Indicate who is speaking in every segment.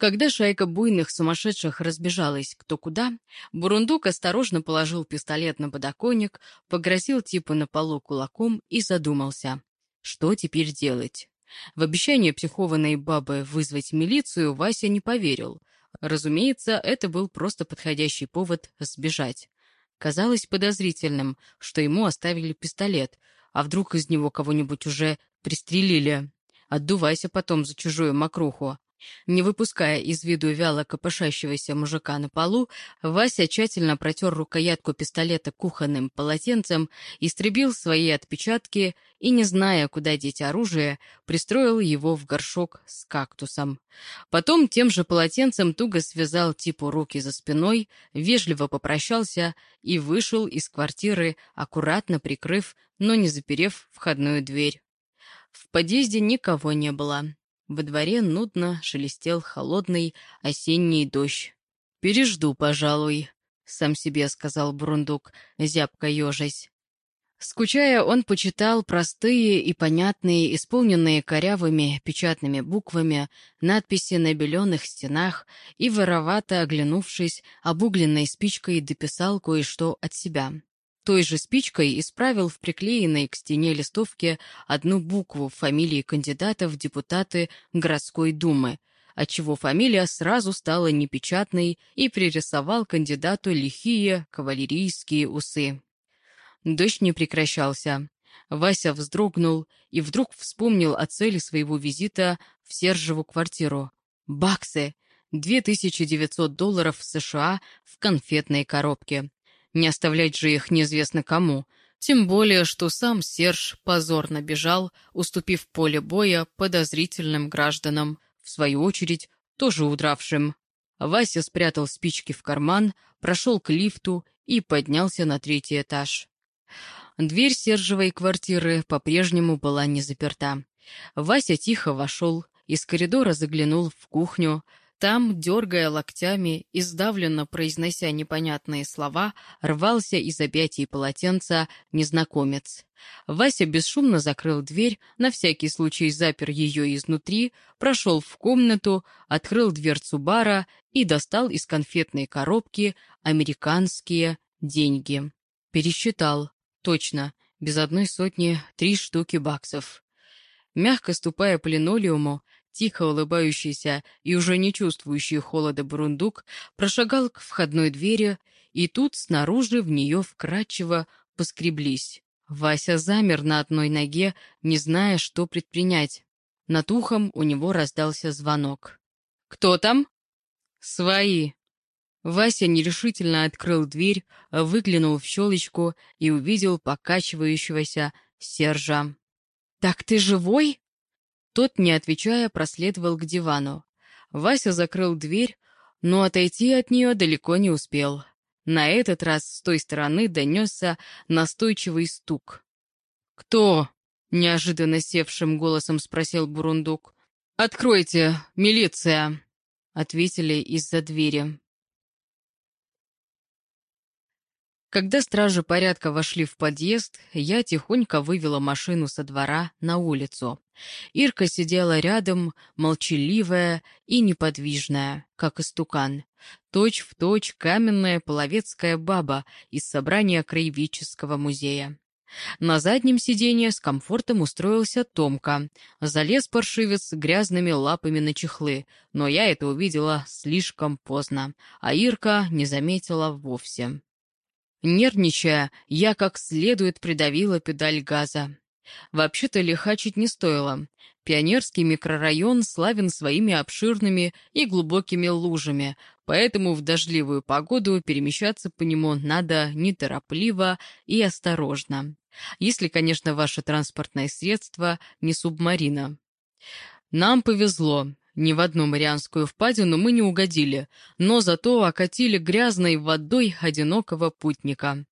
Speaker 1: Когда шайка буйных сумасшедших разбежалась кто куда, Бурундук осторожно положил пистолет на подоконник, погрозил типа на полу кулаком и задумался. Что теперь делать? В обещание психованной бабы вызвать милицию Вася не поверил. Разумеется, это был просто подходящий повод сбежать. Казалось подозрительным, что ему оставили пистолет, а вдруг из него кого-нибудь уже пристрелили. Отдувайся потом за чужую мокруху. Не выпуская из виду вяло копошащегося мужика на полу, Вася тщательно протер рукоятку пистолета кухонным полотенцем, истребил свои отпечатки и, не зная, куда деть оружие, пристроил его в горшок с кактусом. Потом тем же полотенцем туго связал типу руки за спиной, вежливо попрощался и вышел из квартиры, аккуратно прикрыв, но не заперев входную дверь. В подъезде никого не было. Во дворе нудно шелестел холодный осенний дождь. «Пережду, пожалуй», — сам себе сказал Брундук, зябко ежась. Скучая, он почитал простые и понятные, исполненные корявыми печатными буквами, надписи на беленых стенах и, воровато оглянувшись, обугленной спичкой дописал кое-что от себя. Той же спичкой исправил в приклеенной к стене листовке одну букву фамилии кандидата в депутаты городской думы, отчего фамилия сразу стала непечатной и пририсовал кандидату лихие кавалерийские усы. Дождь не прекращался. Вася вздрогнул и вдруг вспомнил о цели своего визита в Сержеву квартиру. Баксы! 2900 долларов США в конфетной коробке. Не оставлять же их неизвестно кому. Тем более, что сам Серж позорно бежал, уступив поле боя подозрительным гражданам, в свою очередь, тоже удравшим. Вася спрятал спички в карман, прошел к лифту и поднялся на третий этаж. Дверь Сержевой квартиры по-прежнему была не заперта. Вася тихо вошел, из коридора заглянул в кухню, там, дергая локтями и сдавленно произнося непонятные слова, рвался из объятий полотенца незнакомец. Вася бесшумно закрыл дверь, на всякий случай запер ее изнутри, прошел в комнату, открыл дверцу бара и достал из конфетной коробки американские деньги. Пересчитал. Точно, без одной сотни три штуки баксов. Мягко ступая по линолеуму, Тихо улыбающийся и уже не чувствующий холода бурундук прошагал к входной двери, и тут снаружи в нее вкрадчиво поскреблись. Вася замер на одной ноге, не зная, что предпринять. Над ухом у него раздался звонок. «Кто там?» «Свои». Вася нерешительно открыл дверь, выглянул в щелочку и увидел покачивающегося Сержа. «Так ты живой?» Тот, не отвечая, проследовал к дивану. Вася закрыл дверь, но отойти от нее далеко не успел. На этот раз с той стороны донесся настойчивый стук. «Кто?» — неожиданно севшим голосом спросил Бурундук. «Откройте, милиция!» — ответили из-за двери. Когда стражи порядка вошли в подъезд, я тихонько вывела машину со двора на улицу. Ирка сидела рядом, молчаливая и неподвижная, как истукан. Точь в точь каменная половецкая баба из собрания краеведческого музея. На заднем сиденье с комфортом устроился Томка. Залез паршивец грязными лапами на чехлы, но я это увидела слишком поздно, а Ирка не заметила вовсе. Нервничая, я как следует придавила педаль газа. Вообще-то лихачить не стоило. Пионерский микрорайон славен своими обширными и глубокими лужами, поэтому в дождливую погоду перемещаться по нему надо неторопливо и осторожно. Если, конечно, ваше транспортное средство не субмарина. Нам повезло. Ни в одну Марианскую впадину мы не угодили, но зато окатили грязной водой одинокого путника.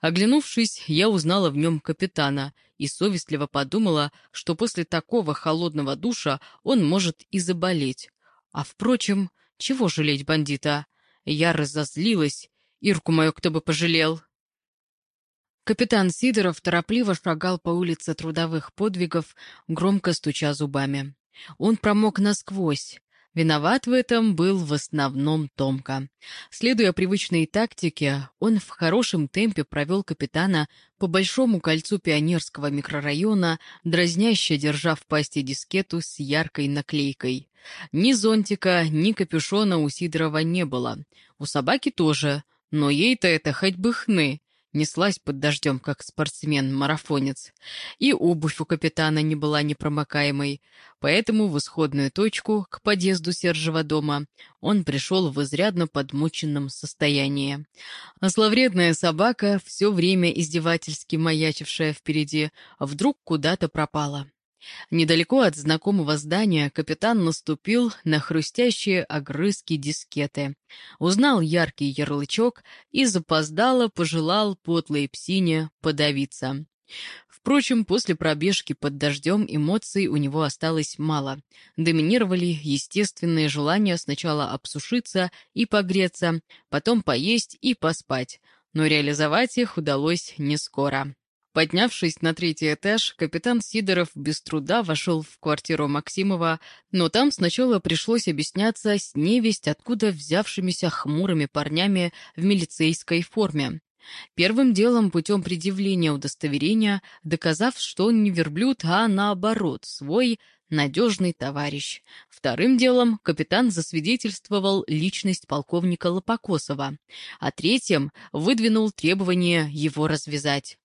Speaker 1: Оглянувшись, я узнала в нем капитана и совестливо подумала, что после такого холодного душа он может и заболеть. А, впрочем, чего жалеть бандита? Я разозлилась. Ирку мою кто бы пожалел. Капитан Сидоров торопливо шагал по улице трудовых подвигов, громко стуча зубами. Он промок насквозь. Виноват в этом был в основном Томка. Следуя привычной тактике, он в хорошем темпе провел капитана по большому кольцу пионерского микрорайона, дразняще держа в пасти дискету с яркой наклейкой. Ни зонтика, ни капюшона у Сидорова не было. У собаки тоже, но ей-то это хоть бы хны неслась под дождем, как спортсмен-марафонец, и обувь у капитана не была непромокаемой, поэтому в исходную точку, к подъезду Сержева дома, он пришел в изрядно подмученном состоянии. А зловредная собака, все время издевательски маячившая впереди, вдруг куда-то пропала. Недалеко от знакомого здания капитан наступил на хрустящие огрызки дискеты, узнал яркий ярлычок и запоздало пожелал потлой псине подавиться. Впрочем, после пробежки под дождем эмоций у него осталось мало. Доминировали естественные желания сначала обсушиться и погреться, потом поесть и поспать, но реализовать их удалось не скоро. Поднявшись на третий этаж, капитан Сидоров без труда вошел в квартиру Максимова, но там сначала пришлось объясняться с невесть откуда взявшимися хмурыми парнями в милицейской форме. Первым делом путем предъявления удостоверения, доказав, что он не верблюд, а наоборот, свой надежный товарищ. Вторым делом капитан засвидетельствовал личность полковника Лопокосова, а третьим выдвинул требование его развязать.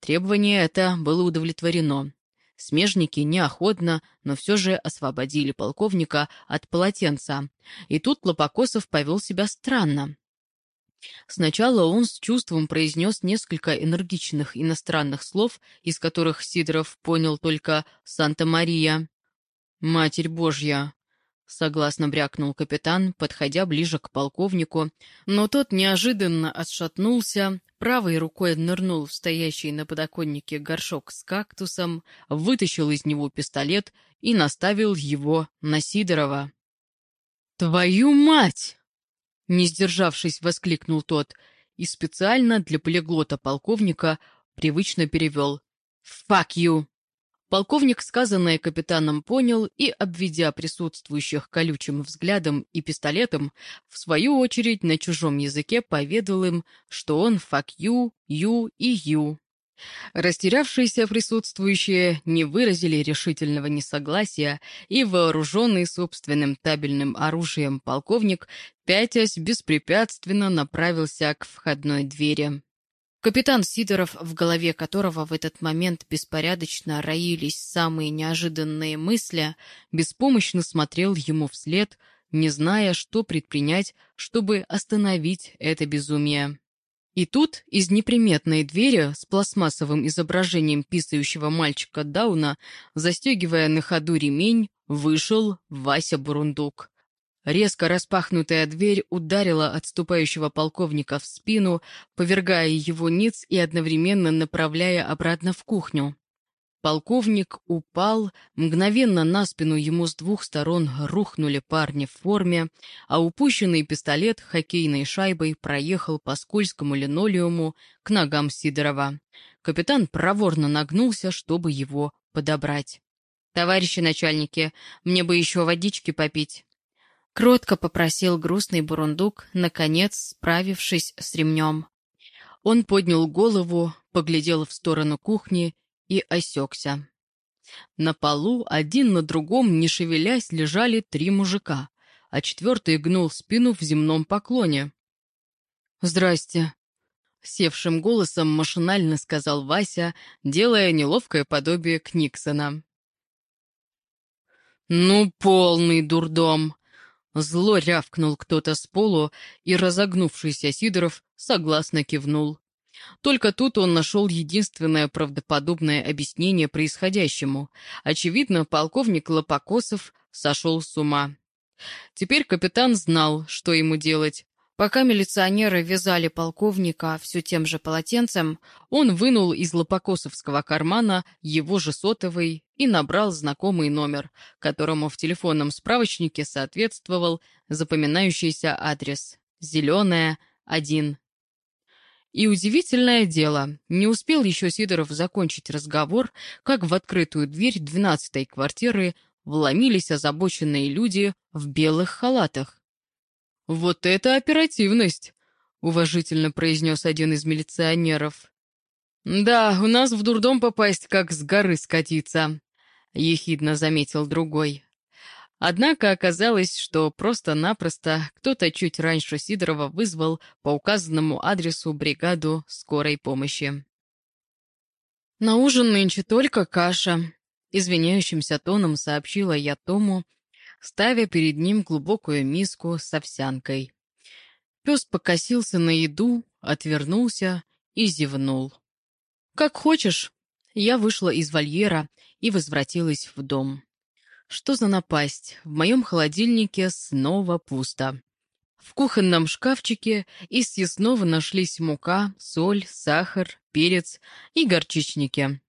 Speaker 1: Требование это было удовлетворено. Смежники неохотно, но все же освободили полковника от полотенца. И тут Лопокосов повел себя странно. Сначала он с чувством произнес несколько энергичных иностранных слов, из которых Сидоров понял только «Санта-Мария». «Матерь Божья!» — согласно брякнул капитан, подходя ближе к полковнику, но тот неожиданно отшатнулся, Правой рукой нырнул в стоящий на подоконнике горшок с кактусом, вытащил из него пистолет и наставил его на Сидорова. «Твою мать!» — не сдержавшись, воскликнул тот и специально для полиглота полковника привычно перевел «Fuck you!». Полковник сказанное капитаном понял и, обведя присутствующих колючим взглядом и пистолетом, в свою очередь на чужом языке поведал им, что он «fuck you», «you» и «you». Растерявшиеся присутствующие не выразили решительного несогласия, и вооруженный собственным табельным оружием полковник, пятясь беспрепятственно направился к входной двери. Капитан Сидоров, в голове которого в этот момент беспорядочно роились самые неожиданные мысли, беспомощно смотрел ему вслед, не зная, что предпринять, чтобы остановить это безумие. И тут из неприметной двери с пластмассовым изображением писающего мальчика Дауна, застегивая на ходу ремень, вышел Вася Бурундук. Резко распахнутая дверь ударила отступающего полковника в спину, повергая его ниц и одновременно направляя обратно в кухню. Полковник упал, мгновенно на спину ему с двух сторон рухнули парни в форме, а упущенный пистолет хоккейной шайбой проехал по скользкому линолеуму к ногам Сидорова. Капитан проворно нагнулся, чтобы его подобрать. «Товарищи начальники, мне бы еще водички попить». Кротко попросил грустный бурундук, наконец справившись с ремнем. Он поднял голову, поглядел в сторону кухни и осекся. На полу один на другом, не шевелясь, лежали три мужика, а четвертый гнул спину в земном поклоне. «Здрасте», — севшим голосом машинально сказал Вася, делая неловкое подобие Книксона. «Ну, полный дурдом!» Зло рявкнул кто-то с полу, и разогнувшийся Сидоров согласно кивнул. Только тут он нашел единственное правдоподобное объяснение происходящему. Очевидно, полковник Лопокосов сошел с ума. Теперь капитан знал, что ему делать. Пока милиционеры вязали полковника все тем же полотенцем, он вынул из лопокосовского кармана его же сотовый и набрал знакомый номер, которому в телефонном справочнике соответствовал запоминающийся адрес «Зеленая, 1». И удивительное дело, не успел еще Сидоров закончить разговор, как в открытую дверь двенадцатой квартиры вломились озабоченные люди в белых халатах. «Вот это оперативность!» — уважительно произнес один из милиционеров. «Да, у нас в дурдом попасть, как с горы скатиться», — ехидно заметил другой. Однако оказалось, что просто-напросто кто-то чуть раньше Сидорова вызвал по указанному адресу бригаду скорой помощи. «На ужин нынче только каша», — извиняющимся тоном сообщила я Тому, ставя перед ним глубокую миску с овсянкой. Пес покосился на еду, отвернулся и зевнул. «Как хочешь». Я вышла из вольера и возвратилась в дом. Что за напасть? В моем холодильнике снова пусто. В кухонном шкафчике из съестного нашлись мука, соль, сахар, перец и горчичники.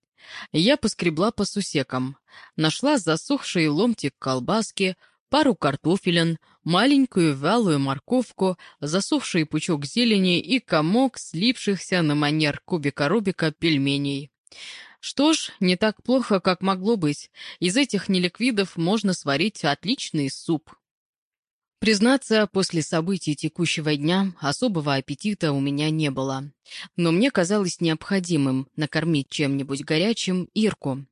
Speaker 1: Я поскребла по сусекам. Нашла засохший ломтик колбаски, пару картофелин, маленькую вялую морковку, засохший пучок зелени и комок слипшихся на манер кубика-рубика пельменей. Что ж, не так плохо, как могло быть. Из этих неликвидов можно сварить отличный суп. Признаться, после событий текущего дня особого аппетита у меня не было. Но мне казалось необходимым накормить чем-нибудь горячим Ирку.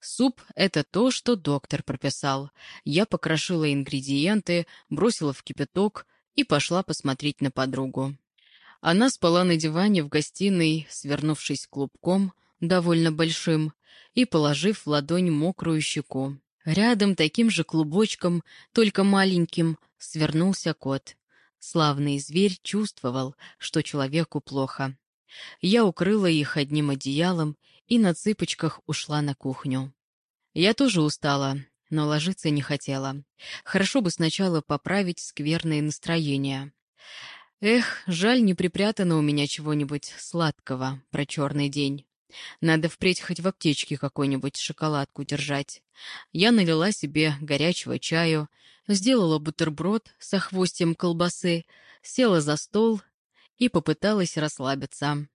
Speaker 1: Суп — это то, что доктор прописал. Я покрошила ингредиенты, бросила в кипяток и пошла посмотреть на подругу. Она спала на диване в гостиной, свернувшись клубком, довольно большим, и положив в ладонь мокрую щеку. Рядом таким же клубочком, только маленьким, свернулся кот. Славный зверь чувствовал, что человеку плохо. Я укрыла их одним одеялом и на цыпочках ушла на кухню. Я тоже устала, но ложиться не хотела. Хорошо бы сначала поправить скверное настроение. Эх, жаль, не припрятано у меня чего-нибудь сладкого про черный день. Надо впредь хоть в аптечке какой-нибудь шоколадку держать. Я налила себе горячего чаю, сделала бутерброд со хвостем колбасы, села за стол и попыталась расслабиться.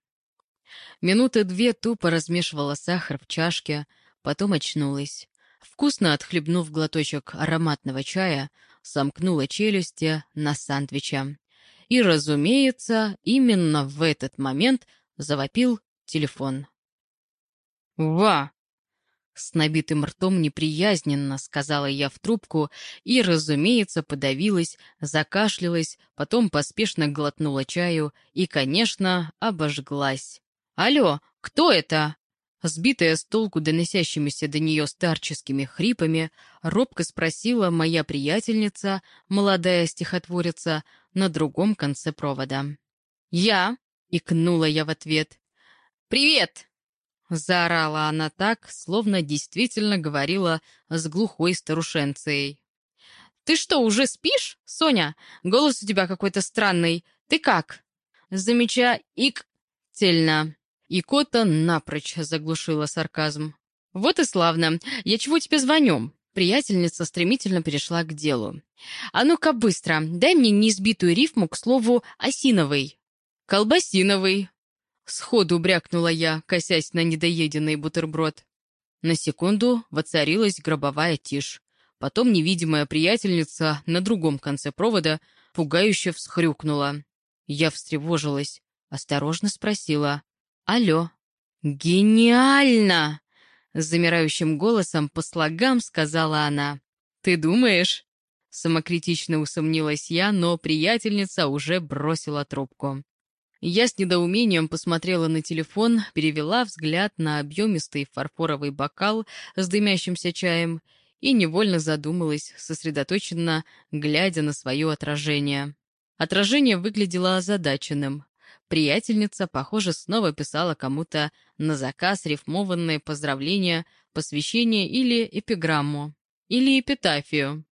Speaker 1: Минуты две тупо размешивала сахар в чашке, потом очнулась. Вкусно отхлебнув глоточек ароматного чая, сомкнула челюсти на сандвича. И, разумеется, именно в этот момент завопил телефон. «Ва!» С набитым ртом неприязненно сказала я в трубку и, разумеется, подавилась, закашлялась, потом поспешно глотнула чаю и, конечно, обожглась. «Алло, кто это?» Сбитая с толку доносящимися до нее старческими хрипами, робко спросила моя приятельница, молодая стихотворица, на другом конце провода. «Я?» — икнула я в ответ. «Привет!» Заорала она так, словно действительно говорила с глухой старушенцией. «Ты что, уже спишь, Соня? Голос у тебя какой-то странный. Ты как?» «Замечательно». Икота напрочь заглушила сарказм. «Вот и славно. Я чего тебе звоню?» Приятельница стремительно перешла к делу. «А ну-ка быстро, дай мне неизбитую рифму к слову «осиновый». «Колбасиновый», Сходу брякнула я, косясь на недоеденный бутерброд. На секунду воцарилась гробовая тишь. Потом невидимая приятельница на другом конце провода пугающе всхрюкнула. Я встревожилась, осторожно спросила. «Алло». «Гениально!» Замирающим голосом по слогам сказала она. «Ты думаешь?» Самокритично усомнилась я, но приятельница уже бросила трубку. Я с недоумением посмотрела на телефон, перевела взгляд на объемистый фарфоровый бокал с дымящимся чаем и невольно задумалась, сосредоточенно глядя на свое отражение. Отражение выглядело озадаченным. Приятельница, похоже, снова писала кому-то на заказ рифмованные поздравления, посвящение или эпиграмму, или эпитафию.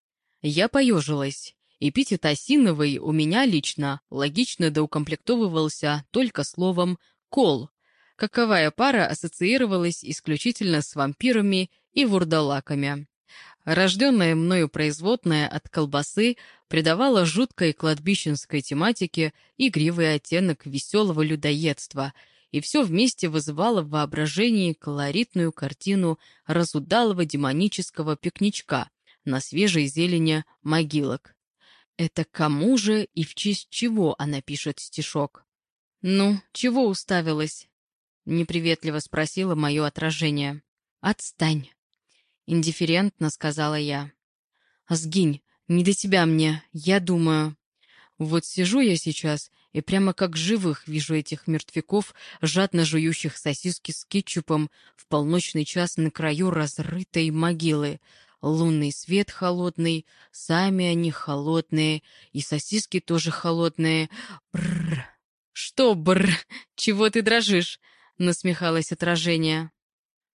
Speaker 1: Я поежилась. Эпитет осиновый у меня лично логично доукомплектовывался только словом «кол». Каковая пара ассоциировалась исключительно с вампирами и вурдалаками. Рожденная мною производная от колбасы придавала жуткой кладбищенской тематике игривый оттенок веселого людоедства и все вместе вызывало в воображении колоритную картину разудалого демонического пикничка на свежей зелени могилок. Это кому же и в честь чего она пишет стишок? «Ну, чего уставилась?» — неприветливо спросила мое отражение. «Отстань!» — индифферентно сказала я. «Сгинь, не до тебя мне, я думаю». Вот сижу я сейчас и прямо как живых вижу этих мертвяков, жадно жующих сосиски с кетчупом в полночный час на краю разрытой могилы. Лунный свет холодный, сами они холодные, и сосиски тоже холодные. Бррр. «Что, бррр, чего ты дрожишь?» — насмехалось отражение.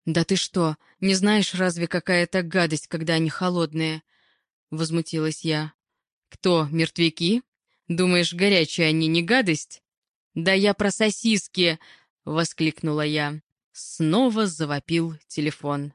Speaker 1: «Да ты что, не знаешь разве какая это гадость, когда они холодные?» — возмутилась я. «Кто, мертвяки?» Думаешь, горячие они не гадость?» «Да я про сосиски!» — воскликнула я. Снова завопил телефон.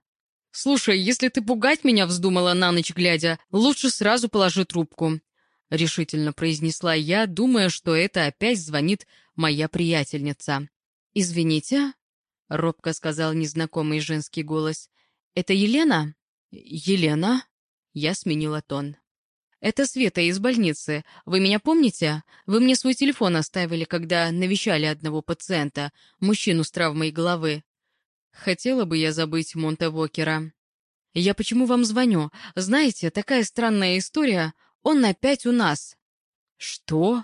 Speaker 1: «Слушай, если ты пугать меня вздумала на ночь глядя, лучше сразу положи трубку», — решительно произнесла я, думая, что это опять звонит моя приятельница. «Извините», — робко сказал незнакомый женский голос. «Это Елена?» «Елена?» Я сменила тон. «Это Света из больницы. Вы меня помните? Вы мне свой телефон оставили, когда навещали одного пациента, мужчину с травмой головы. Хотела бы я забыть Монте Вокера. Я почему вам звоню? Знаете, такая странная история. Он опять у нас». «Что?»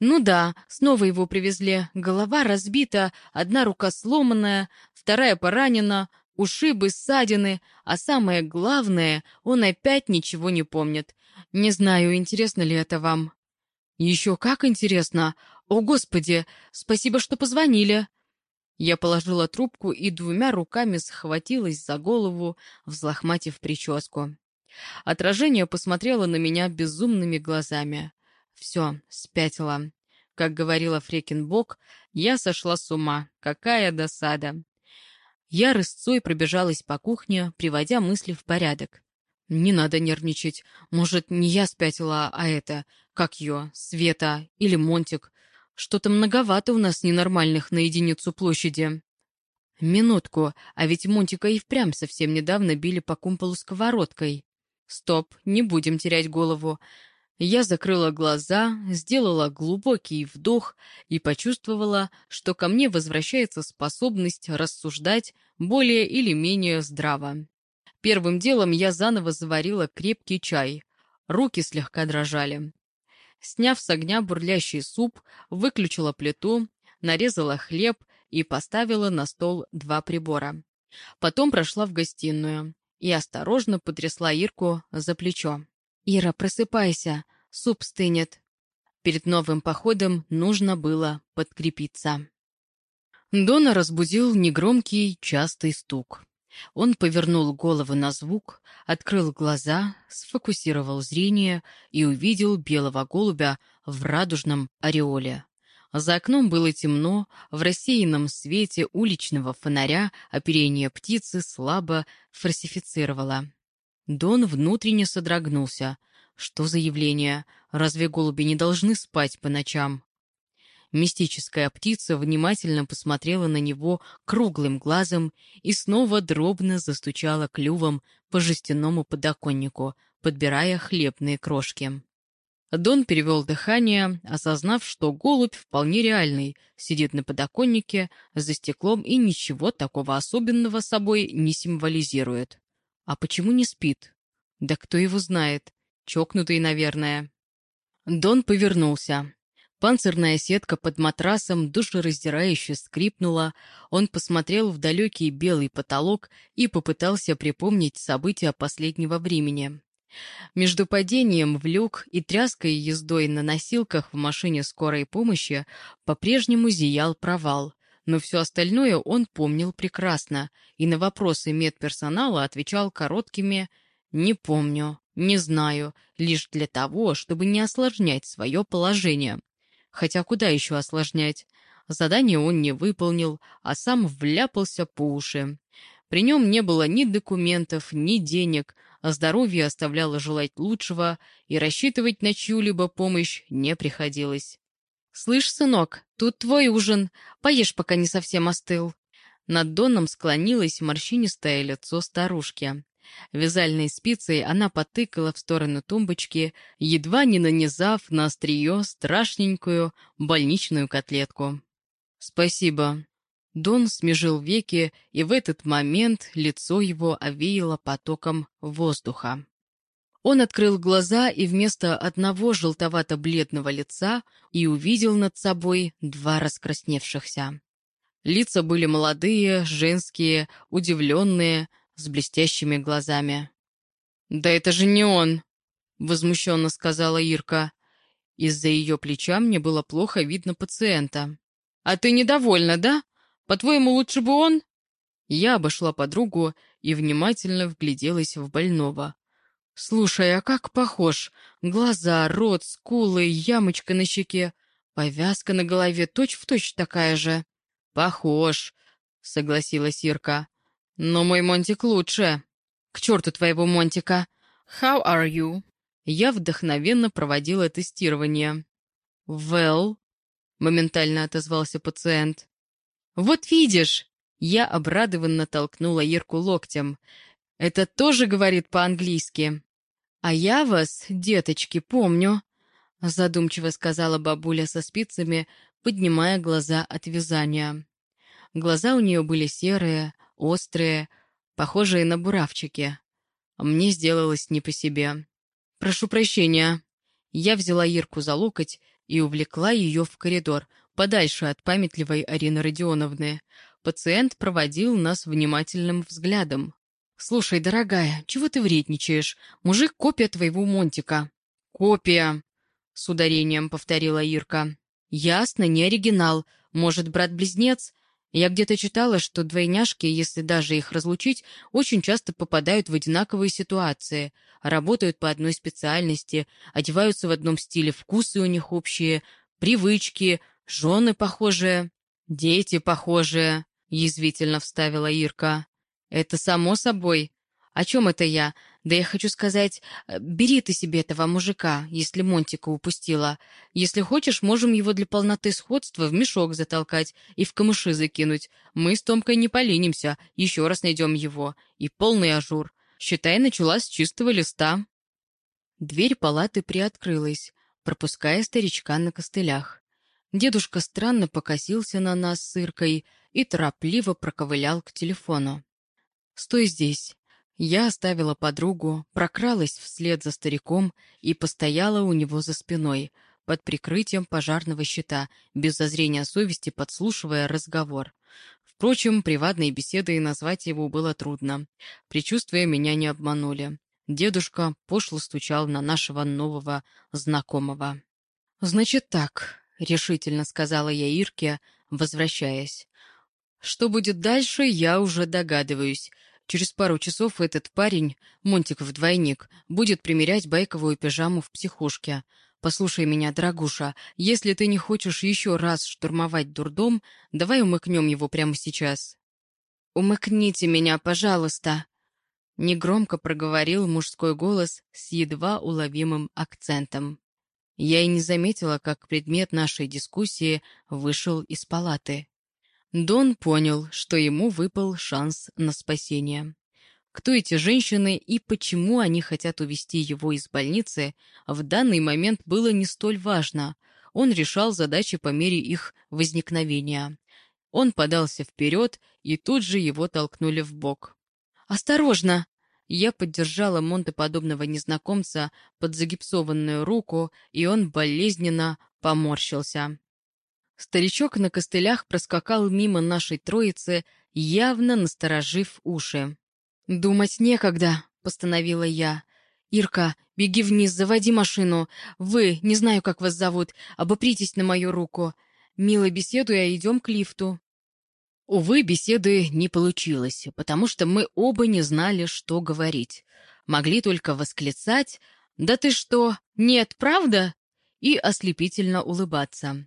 Speaker 1: «Ну да, снова его привезли. Голова разбита, одна рука сломанная, вторая поранена, ушибы, ссадины, а самое главное, он опять ничего не помнит. Не знаю, интересно ли это вам. Еще как интересно. О, Господи, спасибо, что позвонили. Я положила трубку и двумя руками схватилась за голову, взлохматив прическу. Отражение посмотрело на меня безумными глазами. Все, спятила. Как говорила Фрекенбок, я сошла с ума. Какая досада. Я рысцой пробежалась по кухне, приводя мысли в порядок. Не надо нервничать. Может, не я спятила, а это, как ее, Света или Монтик. Что-то многовато у нас ненормальных на единицу площади. Минутку, а ведь Монтика и впрямь совсем недавно били по кумполу сковородкой. Стоп, не будем терять голову. Я закрыла глаза, сделала глубокий вдох и почувствовала, что ко мне возвращается способность рассуждать более или менее здраво. Первым делом я заново заварила крепкий чай. Руки слегка дрожали. Сняв с огня бурлящий суп, выключила плиту, нарезала хлеб и поставила на стол два прибора. Потом прошла в гостиную и осторожно потрясла Ирку за плечо. «Ира, просыпайся, суп стынет». Перед новым походом нужно было подкрепиться. Дона разбудил негромкий, частый стук. Он повернул голову на звук, открыл глаза, сфокусировал зрение и увидел белого голубя в радужном ореоле. За окном было темно, в рассеянном свете уличного фонаря оперение птицы слабо фальсифицировало. Дон внутренне содрогнулся. Что за явление? Разве голуби не должны спать по ночам? Мистическая птица внимательно посмотрела на него круглым глазом и снова дробно застучала клювом по жестяному подоконнику, подбирая хлебные крошки. Дон перевел дыхание, осознав, что голубь вполне реальный, сидит на подоконнике, за стеклом и ничего такого особенного собой не символизирует. А почему не спит? Да кто его знает? Чокнутый, наверное. Дон повернулся. Панцирная сетка под матрасом душераздирающе скрипнула, он посмотрел в далекий белый потолок и попытался припомнить события последнего времени. Между падением в люк и тряской ездой на носилках в машине скорой помощи по-прежнему зиял провал, но все остальное он помнил прекрасно и на вопросы медперсонала отвечал короткими «не помню», «не знаю», лишь для того, чтобы не осложнять свое положение. Хотя куда еще осложнять? Задание он не выполнил, а сам вляпался по уши. При нем не было ни документов, ни денег, а здоровье оставляло желать лучшего, и рассчитывать на чью-либо помощь не приходилось. «Слышь, сынок», тут твой ужин. Поешь, пока не совсем остыл». Над Доном склонилось морщинистое лицо старушки. Вязальной спицей она потыкала в сторону тумбочки, едва не нанизав на острие страшненькую больничную котлетку. «Спасибо». Дон смежил веки, и в этот момент лицо его овеяло потоком воздуха. Он открыл глаза и вместо одного желтовато-бледного лица и увидел над собой два раскрасневшихся. Лица были молодые, женские, удивленные, с блестящими глазами. «Да это же не он!» — возмущенно сказала Ирка. Из-за ее плеча мне было плохо видно пациента. «А ты недовольна, да? По-твоему, лучше бы он?» Я обошла подругу и внимательно вгляделась в больного. «Слушай, а как похож? Глаза, рот, скулы, ямочка на щеке. Повязка на голове точь-в-точь точь такая же». «Похож», — согласилась Ирка. «Но мой Монтик лучше». «К черту твоего Монтика!» «How are you?» Я вдохновенно проводила тестирование. «Well», — моментально отозвался пациент. «Вот видишь!» Я обрадованно толкнула Ирку локтем. «Это тоже говорит по-английски». «А я вас, деточки, помню», — задумчиво сказала бабуля со спицами, поднимая глаза от вязания. Глаза у нее были серые, острые, похожие на буравчики. Мне сделалось не по себе. «Прошу прощения». Я взяла Ирку за локоть и увлекла ее в коридор, подальше от памятливой Арины Родионовны. Пациент проводил нас внимательным взглядом. «Слушай, дорогая, чего ты вредничаешь? Мужик — копия твоего Монтика». «Копия», — с ударением повторила Ирка. «Ясно, не оригинал. Может, брат-близнец? Я где-то читала, что двойняшки, если даже их разлучить, очень часто попадают в одинаковые ситуации, работают по одной специальности, одеваются в одном стиле, вкусы у них общие, привычки, жены похожие, дети похожие», — язвительно вставила Ирка. «Это само собой. О чем это я? Да я хочу сказать, э, бери ты себе этого мужика, если Монтика упустила. Если хочешь, можем его для полноты сходства в мешок затолкать и в камыши закинуть. Мы с Томкой не поленимся, еще раз найдем его. И полный ажур. Считай, начала с чистого листа». Дверь палаты приоткрылась, пропуская старичка на костылях. Дедушка странно покосился на нас с Иркой и торопливо проковылял к телефону. «Стой здесь». Я оставила подругу, прокралась вслед за стариком и постояла у него за спиной, под прикрытием пожарного щита, без зазрения совести подслушивая разговор. Впрочем, приватной беседой назвать его было трудно. Причувствия меня не обманули. Дедушка пошло стучал на нашего нового знакомого. «Значит так», — решительно сказала я Ирке, возвращаясь. «Что будет дальше, я уже догадываюсь. Через пару часов этот парень, Монтиков двойник, будет примерять байковую пижаму в психушке. Послушай меня, дорогуша, если ты не хочешь еще раз штурмовать дурдом, давай умыкнем его прямо сейчас. «Умыкните меня, пожалуйста!» Негромко проговорил мужской голос с едва уловимым акцентом. Я и не заметила, как предмет нашей дискуссии вышел из палаты. Дон понял, что ему выпал шанс на спасение. Кто эти женщины и почему они хотят увести его из больницы, в данный момент было не столь важно. Он решал задачи по мере их возникновения. Он подался вперед, и тут же его толкнули в бок. «Осторожно!» Я поддержала монтоподобного незнакомца под загипсованную руку, и он болезненно поморщился. Старичок на костылях проскакал мимо нашей троицы, явно насторожив уши. «Думать некогда», — постановила я. «Ирка, беги вниз, заводи машину. Вы, не знаю, как вас зовут, обопритесь на мою руку. Мило беседуя, идем к лифту». Увы, беседы не получилось, потому что мы оба не знали, что говорить. Могли только восклицать «Да ты что? Нет, правда?» и ослепительно улыбаться.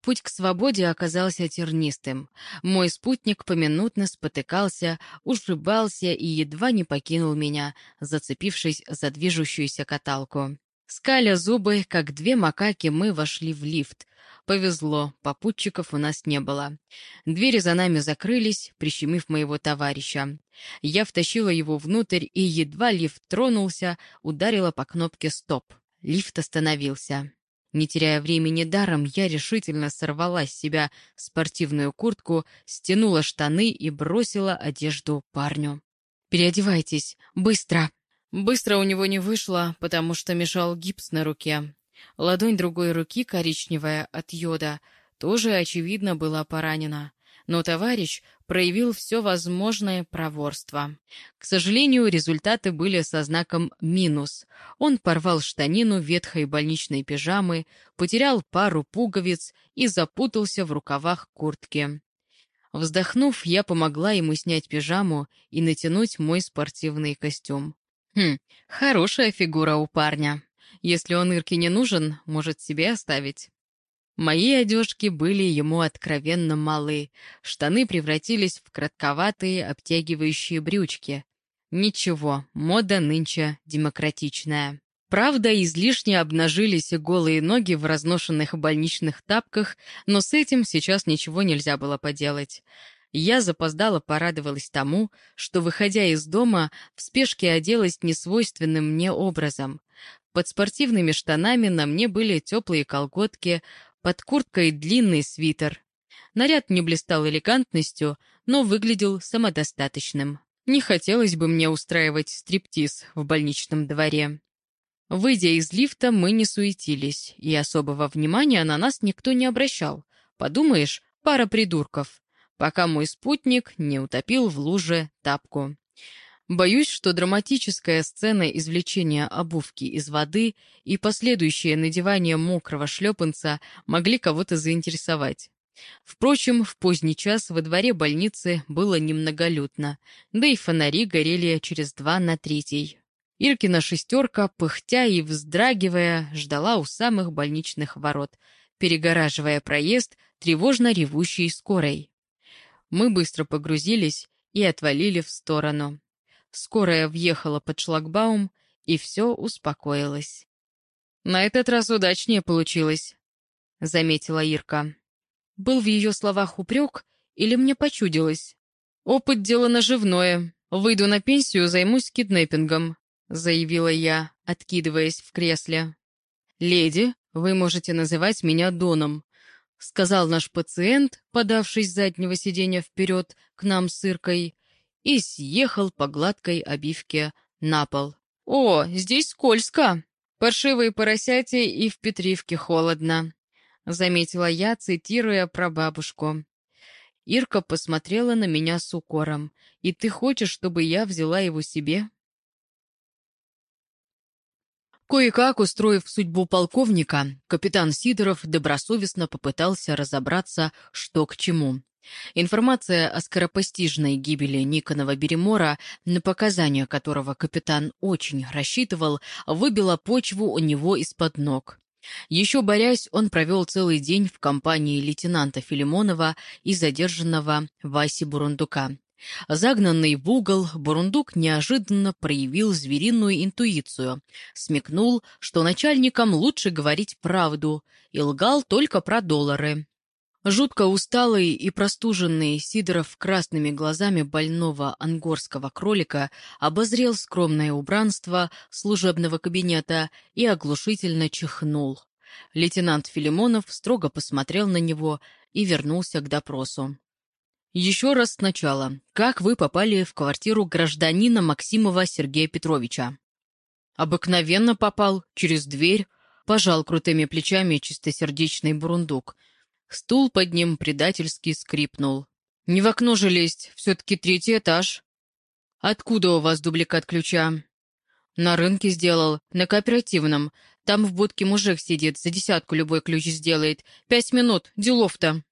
Speaker 1: Путь к свободе оказался тернистым. Мой спутник поминутно спотыкался, ушибался и едва не покинул меня, зацепившись за движущуюся каталку. Скаля зубы, как две макаки, мы вошли в лифт. Повезло, попутчиков у нас не было. Двери за нами закрылись, прищемив моего товарища. Я втащила его внутрь и, едва лифт тронулся, ударила по кнопке «Стоп». Лифт остановился. Не теряя времени даром, я решительно сорвала с себя спортивную куртку, стянула штаны и бросила одежду парню. «Переодевайтесь! Быстро!» Быстро у него не вышло, потому что мешал гипс на руке. Ладонь другой руки, коричневая от йода, тоже, очевидно, была поранена. Но товарищ проявил все возможное проворство. К сожалению, результаты были со знаком «минус». Он порвал штанину ветхой больничной пижамы, потерял пару пуговиц и запутался в рукавах куртки. Вздохнув, я помогла ему снять пижаму и натянуть мой спортивный костюм. Хм, хорошая фигура у парня. Если он Ирке не нужен, может себе оставить. Мои одежки были ему откровенно малы. Штаны превратились в кратковатые обтягивающие брючки. Ничего, мода нынче демократичная. Правда, излишне обнажились и голые ноги в разношенных больничных тапках, но с этим сейчас ничего нельзя было поделать. Я запоздала порадовалась тому, что, выходя из дома, в спешке оделась несвойственным мне образом. Под спортивными штанами на мне были теплые колготки, под курткой длинный свитер. Наряд не блистал элегантностью, но выглядел самодостаточным. Не хотелось бы мне устраивать стриптиз в больничном дворе. Выйдя из лифта, мы не суетились, и особого внимания на нас никто не обращал. Подумаешь, пара придурков пока мой спутник не утопил в луже тапку. Боюсь, что драматическая сцена извлечения обувки из воды и последующее надевание мокрого шлепанца могли кого-то заинтересовать. Впрочем, в поздний час во дворе больницы было немноголюдно, да и фонари горели через два на третий. Иркина шестерка, пыхтя и вздрагивая, ждала у самых больничных ворот, перегораживая проезд тревожно ревущей скорой. Мы быстро погрузились и отвалили в сторону. Скорая въехала под шлагбаум, и все успокоилось. «На этот раз удачнее получилось», — заметила Ирка. Был в ее словах упрек или мне почудилось? «Опыт — дело наживное. Выйду на пенсию, займусь киднеппингом», — заявила я, откидываясь в кресле. «Леди, вы можете называть меня Доном сказал наш пациент, подавшись с заднего сиденья вперед к нам с Иркой, и съехал по гладкой обивке на пол. «О, здесь скользко! Паршивые поросяти и в Петривке холодно», — заметила я, цитируя про бабушку. Ирка посмотрела на меня с укором. «И ты хочешь, чтобы я взяла его себе?» Кое-как, устроив судьбу полковника, капитан Сидоров добросовестно попытался разобраться, что к чему. Информация о скоропостижной гибели Никонова Беремора, на показания которого капитан очень рассчитывал, выбила почву у него из-под ног. Еще борясь, он провел целый день в компании лейтенанта Филимонова и задержанного Васи Бурундука. Загнанный в угол, Бурундук неожиданно проявил звериную интуицию, смекнул, что начальникам лучше говорить правду, и лгал только про доллары. Жутко усталый и простуженный Сидоров красными глазами больного ангорского кролика обозрел скромное убранство служебного кабинета и оглушительно чихнул. Лейтенант Филимонов строго посмотрел на него и вернулся к допросу. Еще раз сначала. Как вы попали в квартиру гражданина Максимова Сергея Петровича? Обыкновенно попал, через дверь. Пожал крутыми плечами чистосердечный бурундук. Стул под ним предательски скрипнул. Не в окно же лезть, все-таки третий этаж. Откуда у вас дубликат ключа? На рынке сделал, на кооперативном. Там в будке мужик сидит, за десятку любой ключ сделает. Пять минут, делов-то.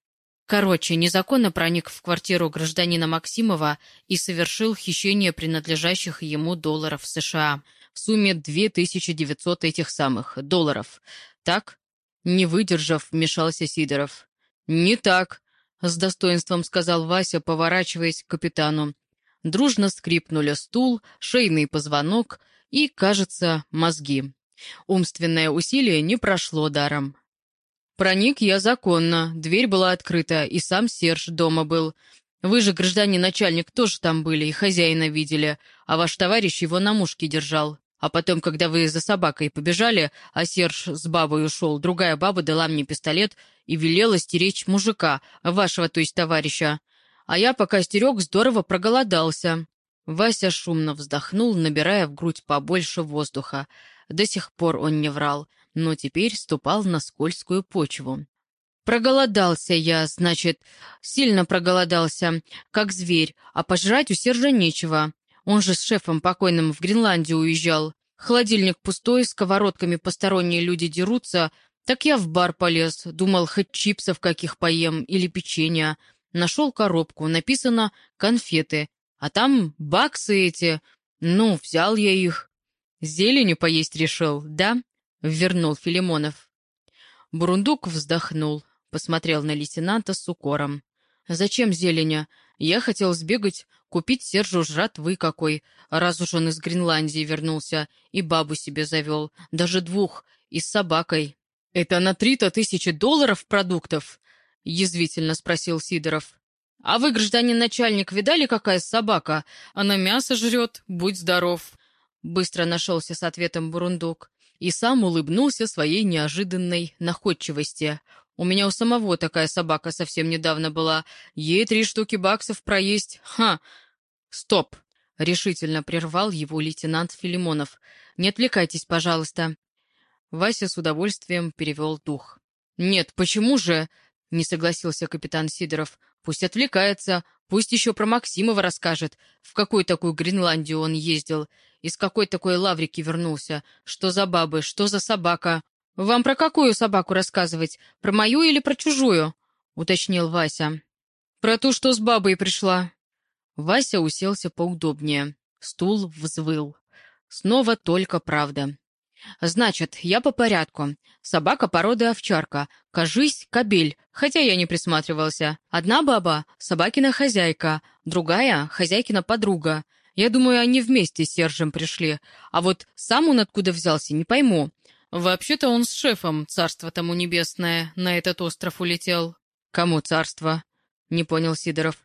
Speaker 1: Короче, незаконно проник в квартиру гражданина Максимова и совершил хищение принадлежащих ему долларов США в сумме 2900 этих самых долларов. Так? Не выдержав, вмешался Сидоров. «Не так», — с достоинством сказал Вася, поворачиваясь к капитану. Дружно скрипнули стул, шейный позвонок и, кажется, мозги. Умственное усилие не прошло даром. Проник я законно, дверь была открыта, и сам Серж дома был. Вы же, гражданин начальник, тоже там были и хозяина видели, а ваш товарищ его на мушке держал. А потом, когда вы за собакой побежали, а Серж с бабой ушел, другая баба дала мне пистолет и велела стеречь мужика, вашего, то есть товарища. А я, пока стерег, здорово проголодался. Вася шумно вздохнул, набирая в грудь побольше воздуха. До сих пор он не врал, но теперь ступал на скользкую почву. Проголодался я, значит, сильно проголодался, как зверь, а пожрать у Сержа нечего. Он же с шефом покойным в Гренландию уезжал. Холодильник пустой, сковородками посторонние люди дерутся. Так я в бар полез, думал, хоть чипсов каких поем или печенья. Нашел коробку, написано «конфеты». А там баксы эти. Ну, взял я их. Зелени поесть решил, да? Вернул Филимонов. Бурундук вздохнул, посмотрел на лейтенанта с укором. «Зачем зеленя? Я хотел сбегать, купить Сержу жратвы какой, раз уж он из Гренландии вернулся, и бабу себе завел, даже двух, и с собакой. «Это на три-то тысячи долларов продуктов?» — язвительно спросил Сидоров. «А вы, гражданин начальник, видали, какая собака? Она мясо жрет, будь здоров!» Быстро нашелся с ответом Бурундук и сам улыбнулся своей неожиданной находчивости. У меня у самого такая собака совсем недавно была. Ей три штуки баксов проесть. Ха! Стоп! Решительно прервал его лейтенант Филимонов. Не отвлекайтесь, пожалуйста. Вася с удовольствием перевел дух. Нет, почему же? Не согласился капитан Сидоров. Пусть отвлекается, пусть еще про Максимова расскажет, в какую такую Гренландию он ездил, из какой такой лаврики вернулся, что за бабы, что за собака. «Вам про какую собаку рассказывать? Про мою или про чужую?» — уточнил Вася. «Про ту, что с бабой пришла». Вася уселся поудобнее. Стул взвыл. Снова только правда. «Значит, я по порядку. Собака породы овчарка. Кажись, кобель, хотя я не присматривался. Одна баба — собакина хозяйка, другая — хозяйкина подруга. Я думаю, они вместе с Сержем пришли. А вот сам он откуда взялся, не пойму. Вообще-то он с шефом, царство тому небесное, на этот остров улетел. Кому царство? Не понял Сидоров.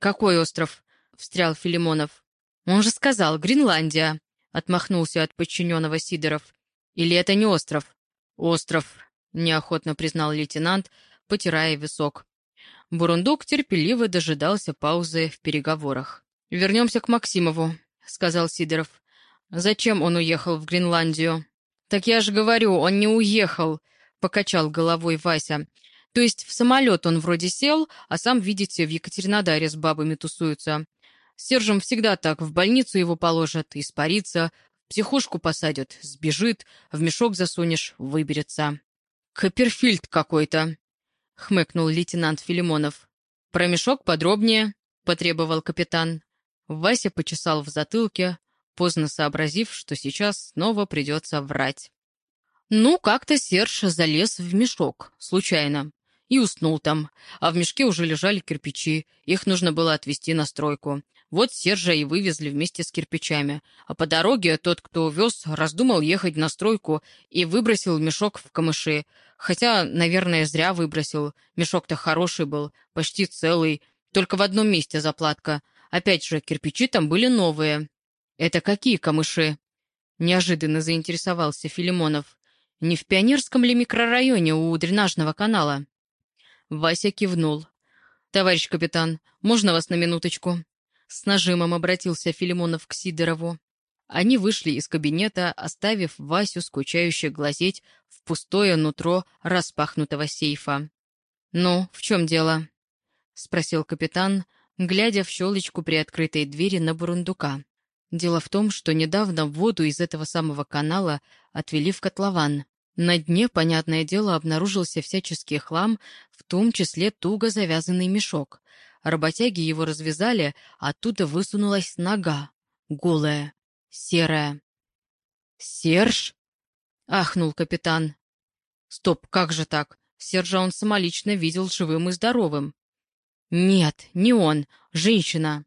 Speaker 1: Какой остров? Встрял Филимонов. Он же сказал, Гренландия. Отмахнулся от подчиненного Сидоров. Или это не остров? Остров, неохотно признал лейтенант, потирая висок. Бурундук терпеливо дожидался паузы в переговорах. «Вернемся к Максимову», — сказал Сидоров. «Зачем он уехал в Гренландию?» «Так я же говорю, он не уехал», — покачал головой Вася. «То есть в самолет он вроде сел, а сам, видите, в Екатеринодаре с бабами тусуются. С Сержем всегда так, в больницу его положат, испарится, в психушку посадят, сбежит, в мешок засунешь, выберется». «Копперфильд какой-то», — хмыкнул лейтенант Филимонов. «Про мешок подробнее», — потребовал капитан. Вася почесал в затылке, поздно сообразив, что сейчас снова придется врать. Ну, как-то Серж залез в мешок, случайно, и уснул там, а в мешке уже лежали кирпичи, их нужно было отвезти на стройку. Вот Сержа и вывезли вместе с кирпичами, а по дороге тот, кто увез, раздумал ехать на стройку и выбросил мешок в камыши. Хотя, наверное, зря выбросил, мешок-то хороший был, почти целый, только в одном месте заплатка. Опять же, кирпичи там были новые, «Это какие камыши?» — неожиданно заинтересовался Филимонов. «Не в пионерском ли микрорайоне у дренажного канала?» Вася кивнул. «Товарищ капитан, можно вас на минуточку?» С нажимом обратился Филимонов к Сидорову. Они вышли из кабинета, оставив Васю скучающе глазеть в пустое нутро распахнутого сейфа. «Ну, в чем дело?» — спросил капитан, глядя в щелочку при открытой двери на бурундука. Дело в том, что недавно воду из этого самого канала отвели в котлован. На дне, понятное дело, обнаружился всяческий хлам, в том числе туго завязанный мешок. Работяги его развязали, а оттуда высунулась нога. Голая, серая. «Серж?» — ахнул капитан. «Стоп, как же так? Сержа он самолично видел живым и здоровым». «Нет, не он, женщина».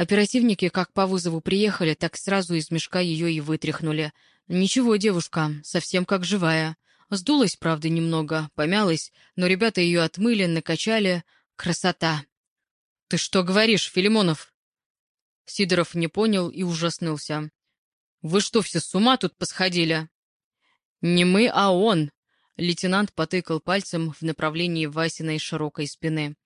Speaker 1: Оперативники как по вызову приехали, так сразу из мешка ее и вытряхнули. Ничего, девушка, совсем как живая. Сдулась, правда, немного, помялась, но ребята ее отмыли, накачали. Красота! «Ты что говоришь, Филимонов?» Сидоров не понял и ужаснулся. «Вы что, все с ума тут посходили?» «Не мы, а он!» Лейтенант потыкал пальцем в направлении Васиной широкой спины.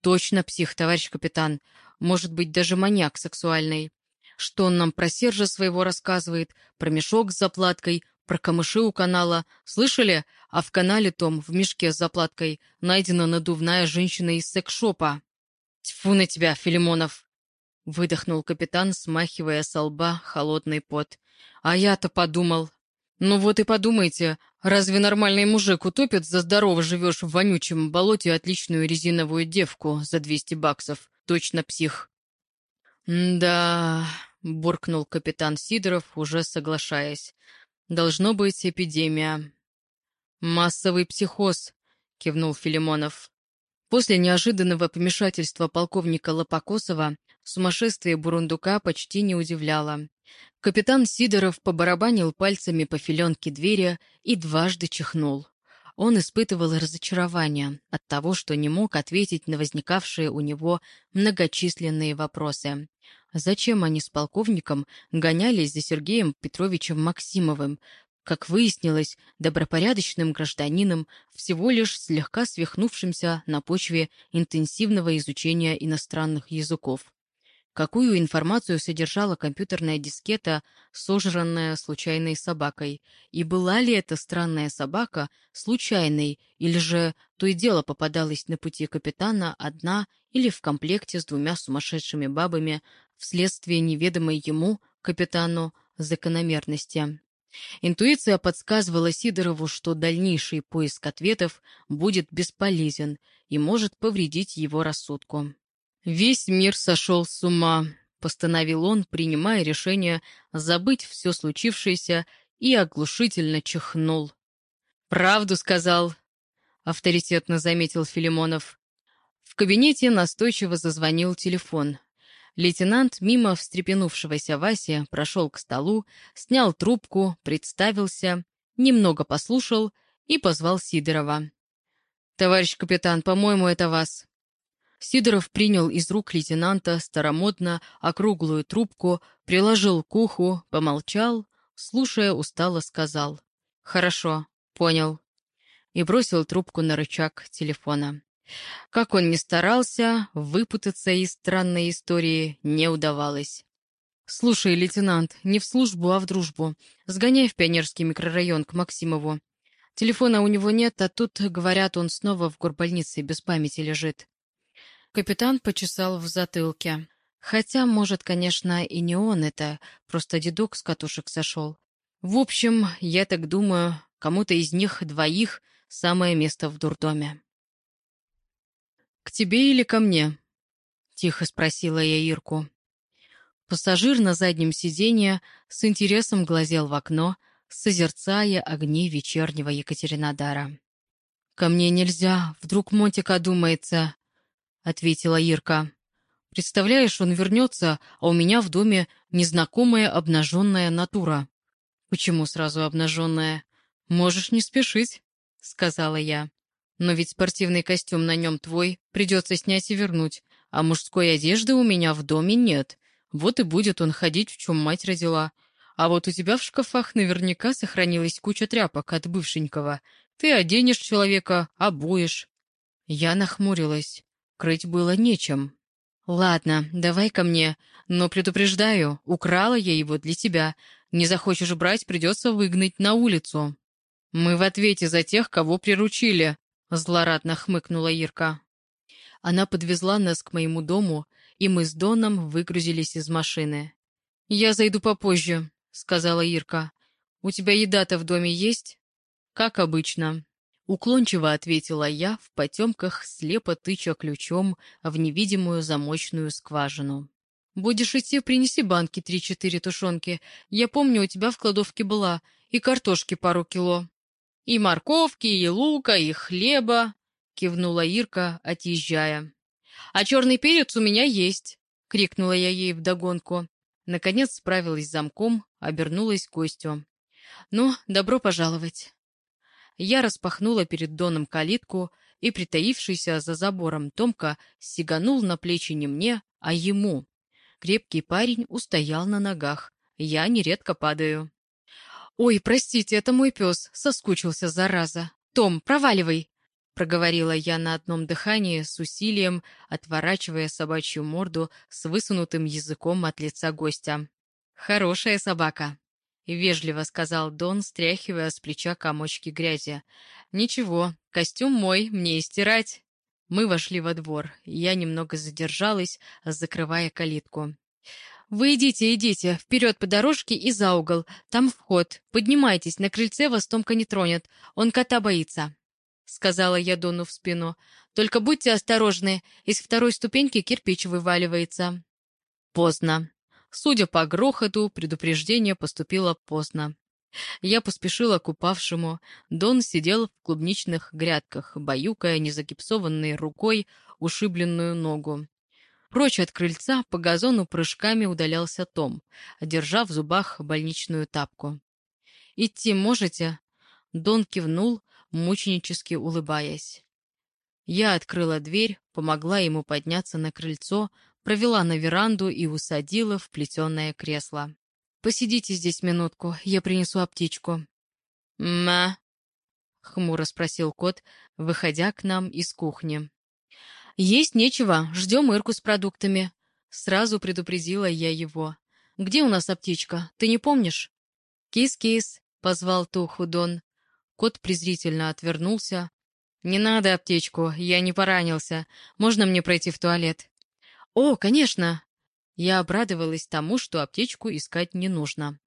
Speaker 1: «Точно псих, товарищ капитан. Может быть, даже маньяк сексуальный. Что он нам про Сержа своего рассказывает, про мешок с заплаткой, про камыши у канала. Слышали? А в канале том, в мешке с заплаткой, найдена надувная женщина из секс-шопа». «Тьфу на тебя, Филимонов!» — выдохнул капитан, смахивая со лба холодный пот. «А я-то подумал...» «Ну вот и подумайте, разве нормальный мужик утопит за здорово живешь в вонючем болоте отличную резиновую девку за 200 баксов? Точно псих». «Да...» — буркнул капитан Сидоров, уже соглашаясь. «Должно быть эпидемия». «Массовый психоз», — кивнул Филимонов. После неожиданного помешательства полковника Лопокосова сумасшествие Бурундука почти не удивляло. Капитан Сидоров побарабанил пальцами по филенке двери и дважды чихнул. Он испытывал разочарование от того, что не мог ответить на возникавшие у него многочисленные вопросы. Зачем они с полковником гонялись за Сергеем Петровичем Максимовым, как выяснилось, добропорядочным гражданином, всего лишь слегка свихнувшимся на почве интенсивного изучения иностранных языков. Какую информацию содержала компьютерная дискета, сожранная случайной собакой? И была ли эта странная собака случайной, или же то и дело попадалась на пути капитана одна или в комплекте с двумя сумасшедшими бабами вследствие неведомой ему, капитану, закономерности? Интуиция подсказывала Сидорову, что дальнейший поиск ответов будет бесполезен и может повредить его рассудку. «Весь мир сошел с ума», — постановил он, принимая решение забыть все случившееся и оглушительно чихнул. «Правду сказал», — авторитетно заметил Филимонов. В кабинете настойчиво зазвонил телефон. Лейтенант, мимо встрепенувшегося Васи, прошел к столу, снял трубку, представился, немного послушал и позвал Сидорова. «Товарищ капитан, по-моему, это вас». Сидоров принял из рук лейтенанта старомодно округлую трубку, приложил к уху, помолчал, слушая, устало сказал. «Хорошо, понял». И бросил трубку на рычаг телефона. Как он ни старался, выпутаться из странной истории не удавалось. «Слушай, лейтенант, не в службу, а в дружбу. Сгоняй в пионерский микрорайон к Максимову. Телефона у него нет, а тут, говорят, он снова в горбольнице без памяти лежит». Капитан почесал в затылке. Хотя, может, конечно, и не он это, просто дедок с катушек сошел. В общем, я так думаю, кому-то из них двоих самое место в дурдоме. «К тебе или ко мне?» — тихо спросила я Ирку. Пассажир на заднем сиденье с интересом глазел в окно, созерцая огни вечернего Екатеринодара. «Ко мне нельзя, вдруг Мотик одумается», — ответила Ирка. «Представляешь, он вернется, а у меня в доме незнакомая обнаженная натура». «Почему сразу обнаженная?» «Можешь не спешить», — сказала я. Но ведь спортивный костюм на нем твой, придется снять и вернуть, а мужской одежды у меня в доме нет. Вот и будет он ходить, в чем мать родила. А вот у тебя в шкафах наверняка сохранилась куча тряпок от бывшенького. Ты оденешь человека, обуешь. Я нахмурилась. Крыть было нечем. «Ладно, давай ко мне, но предупреждаю, украла я его для тебя. Не захочешь брать, придется выгнать на улицу. Мы в ответе за тех, кого приручили», — злорадно хмыкнула Ирка. Она подвезла нас к моему дому, и мы с Доном выгрузились из машины. «Я зайду попозже», — сказала Ирка. «У тебя еда-то в доме есть?» «Как обычно», — уклончиво ответила я в потемках, слепо тыча ключом в невидимую замочную скважину. «Будешь идти, принеси банки три-четыре тушенки. Я помню, у тебя в кладовке была, и картошки пару кило». «И морковки, и лука, и хлеба», — кивнула Ирка, отъезжая. «А черный перец у меня есть», — крикнула я ей вдогонку. Наконец справилась с замком, обернулась к гостю. «Ну, добро пожаловать». Я распахнула перед Доном калитку, и притаившийся за забором Томка сиганул на плечи не мне, а ему. Крепкий парень устоял на ногах. Я нередко падаю. «Ой, простите, это мой пес, соскучился, зараза. Том, проваливай!» проговорила я на одном дыхании с усилием, отворачивая собачью морду с высунутым языком от лица гостя. «Хорошая собака», — вежливо сказал Дон, стряхивая с плеча комочки грязи. «Ничего, костюм мой, мне и стирать». Мы вошли во двор, я немного задержалась, закрывая калитку. «Вы идите, идите, вперед по дорожке и за угол, там вход. Поднимайтесь, на крыльце вас Томка не тронет, он кота боится». — сказала я Дону в спину. «Только будьте осторожны, из второй ступеньки кирпич вываливается». Поздно. Судя по грохоту, предупреждение поступило поздно. Я поспешила к упавшему. Дон сидел в клубничных грядках, баюкая незагипсованной рукой ушибленную ногу. Прочь от крыльца по газону прыжками удалялся Том, держа в зубах больничную тапку. «Идти можете?» Дон кивнул, мученически улыбаясь. Я открыла дверь, помогла ему подняться на крыльцо, провела на веранду и усадила в плетеное кресло. «Посидите здесь минутку, я принесу аптечку». «Ма?» — хмуро спросил кот, выходя к нам из кухни. «Есть нечего, ждем Ирку с продуктами». Сразу предупредила я его. «Где у нас аптечка, ты не помнишь?» «Кис-кис», — позвал Туху Дон. Кот презрительно отвернулся. «Не надо аптечку, я не поранился. Можно мне пройти в туалет?» «О, конечно!» Я обрадовалась тому, что аптечку искать не нужно.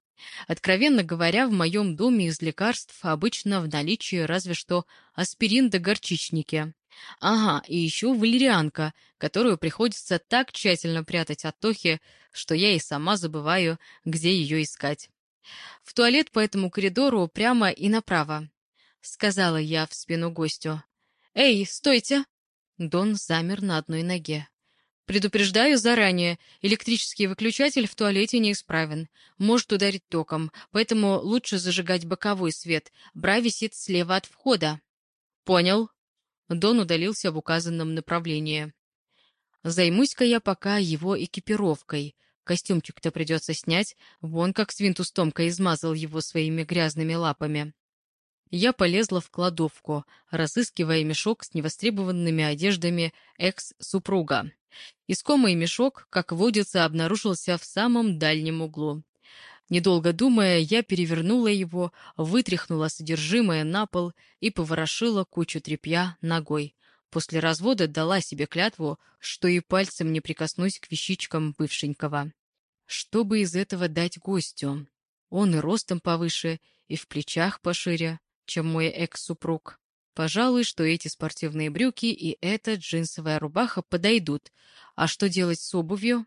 Speaker 1: Откровенно говоря, в моем доме из лекарств обычно в наличии разве что аспирин да горчичники. Ага, и еще валерианка, которую приходится так тщательно прятать от Тохи, что я и сама забываю, где ее искать. В туалет по этому коридору прямо и направо. — сказала я в спину гостю. «Эй, стойте!» Дон замер на одной ноге. «Предупреждаю заранее, электрический выключатель в туалете неисправен. Может ударить током, поэтому лучше зажигать боковой свет. Бра висит слева от входа». «Понял». Дон удалился в указанном направлении. «Займусь-ка я пока его экипировкой. Костюмчик-то придется снять, вон как свинтус Томка измазал его своими грязными лапами». Я полезла в кладовку, разыскивая мешок с невостребованными одеждами экс-супруга. Искомый мешок, как водится, обнаружился в самом дальнем углу. Недолго думая, я перевернула его, вытряхнула содержимое на пол и поворошила кучу тряпья ногой. После развода дала себе клятву, что и пальцем не прикоснусь к вещичкам бывшенького. Чтобы из этого дать гостю? Он и ростом повыше, и в плечах пошире, чем мой экс-супруг. Пожалуй, что эти спортивные брюки и эта джинсовая рубаха подойдут. А что делать с обувью?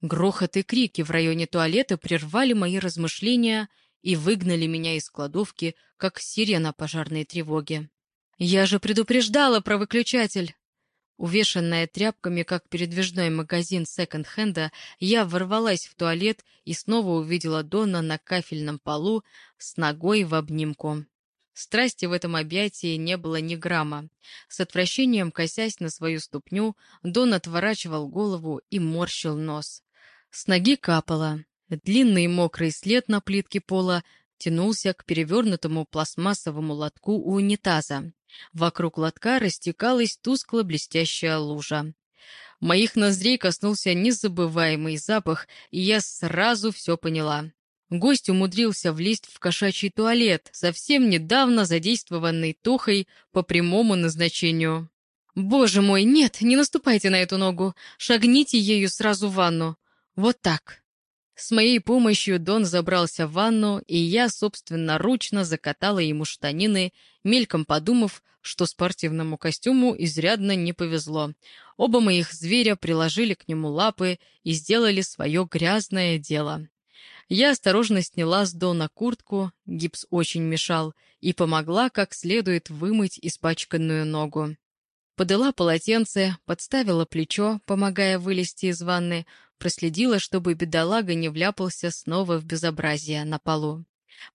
Speaker 1: Грохот и крики в районе туалета прервали мои размышления и выгнали меня из кладовки, как сирена пожарной тревоги. «Я же предупреждала про выключатель!» Увешанная тряпками, как передвижной магазин секонд-хенда, я ворвалась в туалет и снова увидела Дона на кафельном полу с ногой в обнимку. Страсти в этом объятии не было ни грамма. С отвращением, косясь на свою ступню, Дон отворачивал голову и морщил нос. С ноги капало. Длинный мокрый след на плитке пола тянулся к перевернутому пластмассовому лотку у унитаза. Вокруг лотка растекалась тускло-блестящая лужа. Моих ноздрей коснулся незабываемый запах, и я сразу все поняла. Гость умудрился влезть в кошачий туалет, совсем недавно задействованный Тохой по прямому назначению. «Боже мой, нет, не наступайте на эту ногу, шагните ею сразу в ванну. Вот так». С моей помощью Дон забрался в ванну, и я собственноручно закатала ему штанины, мельком подумав, что спортивному костюму изрядно не повезло. Оба моих зверя приложили к нему лапы и сделали свое грязное дело. Я осторожно сняла с Дона куртку, гипс очень мешал, и помогла как следует вымыть испачканную ногу. Подала полотенце, подставила плечо, помогая вылезти из ванны, проследила, чтобы бедолага не вляпался снова в безобразие на полу.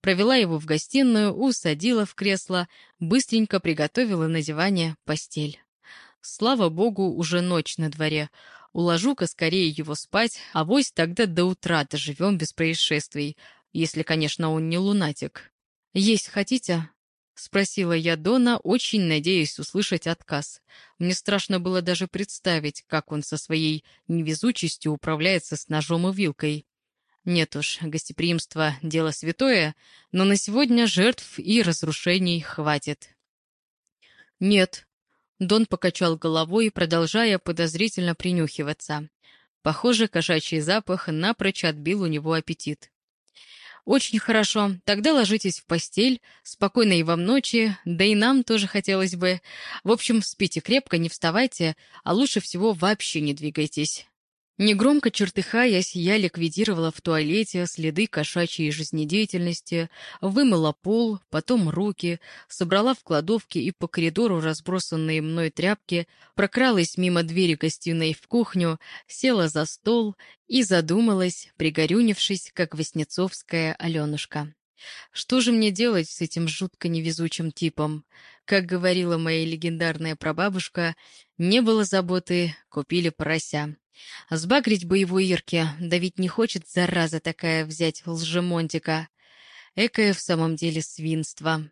Speaker 1: Провела его в гостиную, усадила в кресло, быстренько приготовила на диване постель. Слава богу, уже ночь на дворе. Уложу-ка скорее его спать, а вось тогда до утра доживем без происшествий, если, конечно, он не лунатик. «Есть хотите?» — спросила я Дона, очень надеясь услышать отказ. Мне страшно было даже представить, как он со своей невезучестью управляется с ножом и вилкой. Нет уж, гостеприимство — дело святое, но на сегодня жертв и разрушений хватит. «Нет», — Дон покачал головой, продолжая подозрительно принюхиваться. Похоже, кошачий запах напрочь отбил у него аппетит. «Очень хорошо. Тогда ложитесь в постель. Спокойной вам ночи. Да и нам тоже хотелось бы. В общем, спите крепко, не вставайте, а лучше всего вообще не двигайтесь. Негромко чертыхаясь, я ликвидировала в туалете следы кошачьей жизнедеятельности, вымыла пол, потом руки, собрала в кладовке и по коридору разбросанные мной тряпки, прокралась мимо двери гостиной в кухню, села за стол и задумалась, пригорюнившись, как Васнецовская Аленушка. Что же мне делать с этим жутко невезучим типом? Как говорила моя легендарная прабабушка, не было заботы, купили порося. Сбагрить бы его Ирке, да ведь не хочет, зараза такая, взять лжемонтика. Экое в самом деле свинство.